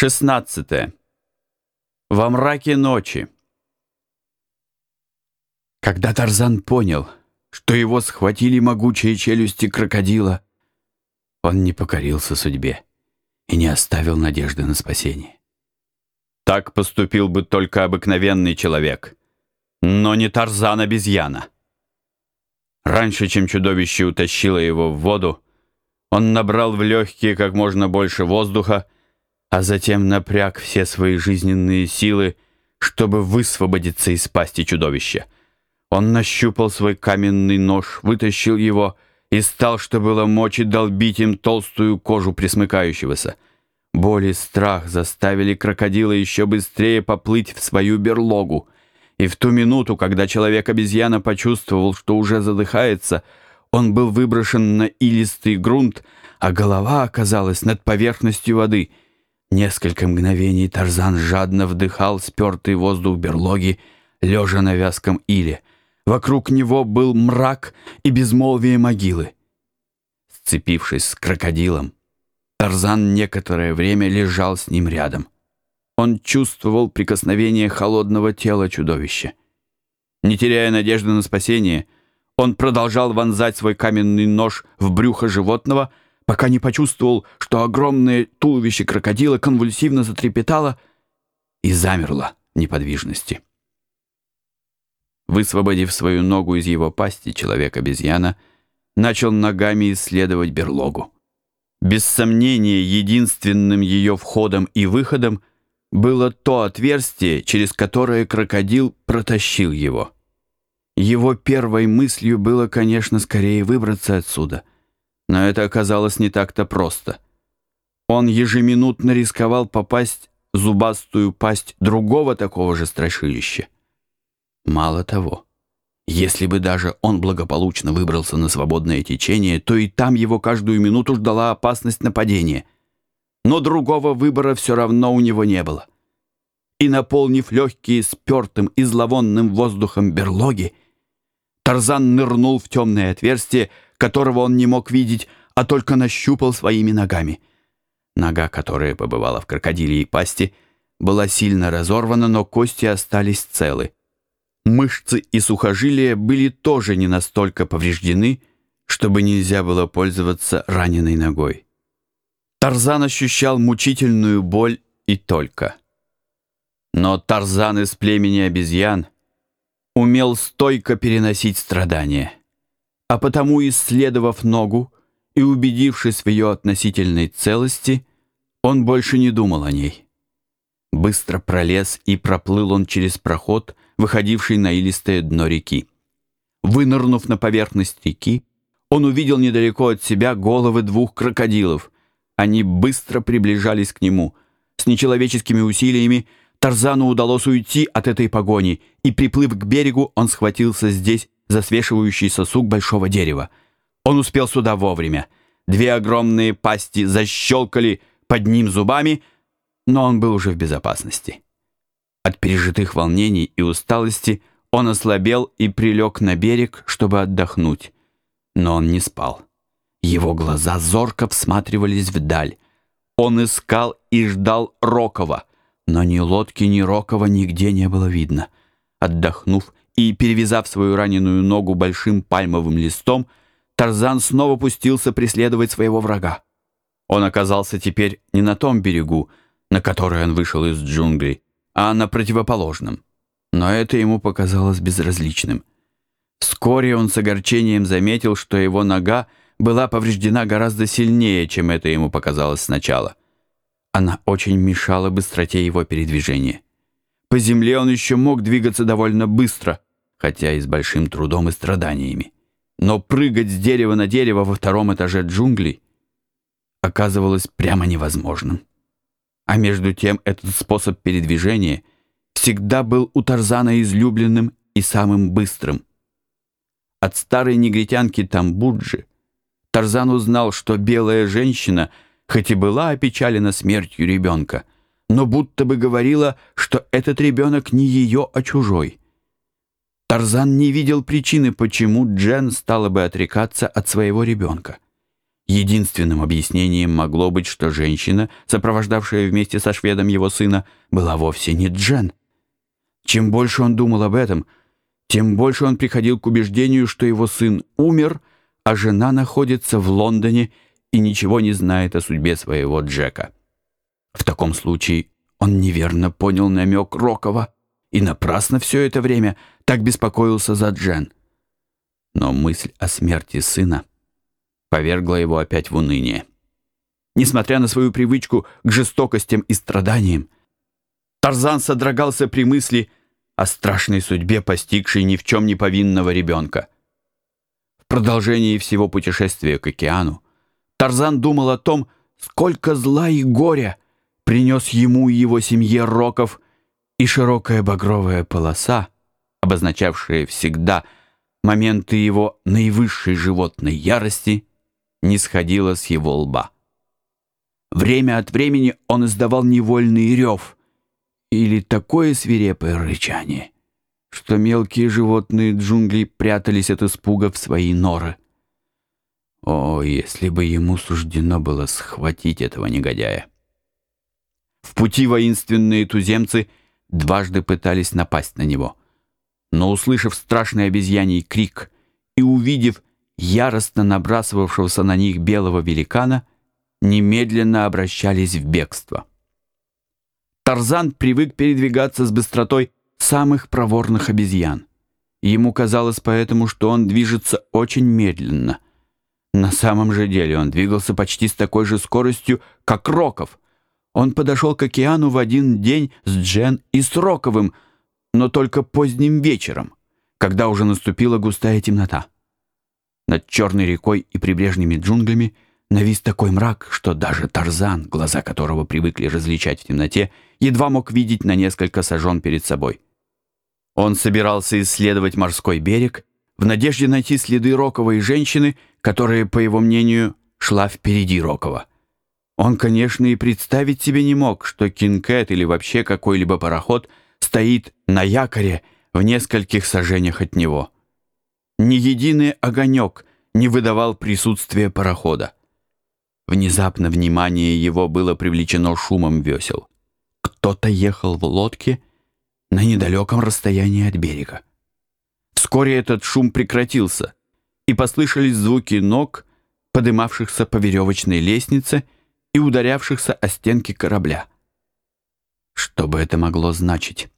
16. Во мраке ночи. Когда Тарзан понял, что его схватили могучие челюсти крокодила, он не покорился судьбе и не оставил надежды на спасение. Так поступил бы только обыкновенный человек, но не Тарзан-обезьяна. Раньше, чем чудовище утащило его в воду, он набрал в легкие как можно больше воздуха, а затем напряг все свои жизненные силы, чтобы высвободиться из пасти чудовища. Он нащупал свой каменный нож, вытащил его и стал, что было мочи, долбить им толстую кожу присмыкающегося. Боль и страх заставили крокодила еще быстрее поплыть в свою берлогу. И в ту минуту, когда человек-обезьяна почувствовал, что уже задыхается, он был выброшен на илистый грунт, а голова оказалась над поверхностью воды — Несколько мгновений Тарзан жадно вдыхал спертый воздух берлоги, лежа на вязком иле. Вокруг него был мрак и безмолвие могилы. Сцепившись с крокодилом, Тарзан некоторое время лежал с ним рядом. Он чувствовал прикосновение холодного тела чудовища. Не теряя надежды на спасение, он продолжал вонзать свой каменный нож в брюхо животного, пока не почувствовал, что огромное туловище крокодила конвульсивно затрепетало и замерло неподвижности. Высвободив свою ногу из его пасти, человек-обезьяна начал ногами исследовать берлогу. Без сомнения, единственным ее входом и выходом было то отверстие, через которое крокодил протащил его. Его первой мыслью было, конечно, скорее выбраться отсюда — но это оказалось не так-то просто. Он ежеминутно рисковал попасть в зубастую пасть другого такого же страшилища. Мало того, если бы даже он благополучно выбрался на свободное течение, то и там его каждую минуту ждала опасность нападения. Но другого выбора все равно у него не было. И наполнив легкие спертым и зловонным воздухом берлоги, Тарзан нырнул в темное отверстие, которого он не мог видеть, а только нащупал своими ногами. Нога, которая побывала в крокодилии пасти, была сильно разорвана, но кости остались целы. Мышцы и сухожилия были тоже не настолько повреждены, чтобы нельзя было пользоваться раненой ногой. Тарзан ощущал мучительную боль и только. Но Тарзан из племени обезьян умел стойко переносить страдания а потому, исследовав ногу и убедившись в ее относительной целости, он больше не думал о ней. Быстро пролез и проплыл он через проход, выходивший на илистое дно реки. Вынырнув на поверхность реки, он увидел недалеко от себя головы двух крокодилов. Они быстро приближались к нему. С нечеловеческими усилиями Тарзану удалось уйти от этой погони, и, приплыв к берегу, он схватился здесь за свешивающийся сук большого дерева. Он успел сюда вовремя. Две огромные пасти защелкали под ним зубами, но он был уже в безопасности. От пережитых волнений и усталости он ослабел и прилег на берег, чтобы отдохнуть. Но он не спал. Его глаза зорко всматривались вдаль. Он искал и ждал Рокова, но ни лодки, ни Рокова нигде не было видно. Отдохнув и, перевязав свою раненую ногу большим пальмовым листом, Тарзан снова пустился преследовать своего врага. Он оказался теперь не на том берегу, на который он вышел из джунглей, а на противоположном. Но это ему показалось безразличным. Вскоре он с огорчением заметил, что его нога была повреждена гораздо сильнее, чем это ему показалось сначала. Она очень мешала быстроте его передвижения. По земле он еще мог двигаться довольно быстро, хотя и с большим трудом и страданиями. Но прыгать с дерева на дерево во втором этаже джунглей оказывалось прямо невозможным. А между тем этот способ передвижения всегда был у Тарзана излюбленным и самым быстрым. От старой негритянки Тамбуджи Тарзан узнал, что белая женщина, хоть и была опечалена смертью ребенка, но будто бы говорила, что этот ребенок не ее, а чужой. Тарзан не видел причины, почему Джен стала бы отрекаться от своего ребенка. Единственным объяснением могло быть, что женщина, сопровождавшая вместе со шведом его сына, была вовсе не Джен. Чем больше он думал об этом, тем больше он приходил к убеждению, что его сын умер, а жена находится в Лондоне и ничего не знает о судьбе своего Джека. В таком случае он неверно понял намек Рокова и напрасно все это время так беспокоился за Джен. Но мысль о смерти сына повергла его опять в уныние. Несмотря на свою привычку к жестокостям и страданиям, Тарзан содрогался при мысли о страшной судьбе, постигшей ни в чем не повинного ребенка. В продолжении всего путешествия к океану Тарзан думал о том, сколько зла и горя принес ему и его семье Роков и широкая багровая полоса, обозначавшая всегда моменты его наивысшей животной ярости, не сходила с его лба. Время от времени он издавал невольный рев или такое свирепое рычание, что мелкие животные джунглей прятались от испуга в свои норы. О, если бы ему суждено было схватить этого негодяя! В пути воинственные туземцы дважды пытались напасть на него, но, услышав страшный обезьяний крик и увидев яростно набрасывавшегося на них белого великана, немедленно обращались в бегство. Тарзан привык передвигаться с быстротой самых проворных обезьян. Ему казалось поэтому, что он движется очень медленно. На самом же деле он двигался почти с такой же скоростью, как Роков. Он подошел к океану в один день с Джен и с Роковым, но только поздним вечером, когда уже наступила густая темнота. Над черной рекой и прибрежными джунглями навис такой мрак, что даже Тарзан, глаза которого привыкли различать в темноте, едва мог видеть на несколько сажен перед собой. Он собирался исследовать морской берег в надежде найти следы Рокова и женщины, которая, по его мнению, шла впереди Рокова. Он, конечно, и представить себе не мог, что Кинкет или вообще какой-либо пароход стоит на якоре в нескольких сажениях от него. Ни единый огонек не выдавал присутствия парохода. Внезапно внимание его было привлечено шумом весел. Кто-то ехал в лодке на недалеком расстоянии от берега. Вскоре этот шум прекратился, и послышались звуки ног, подымавшихся по веревочной лестнице и ударявшихся о стенки корабля. Что бы это могло значить?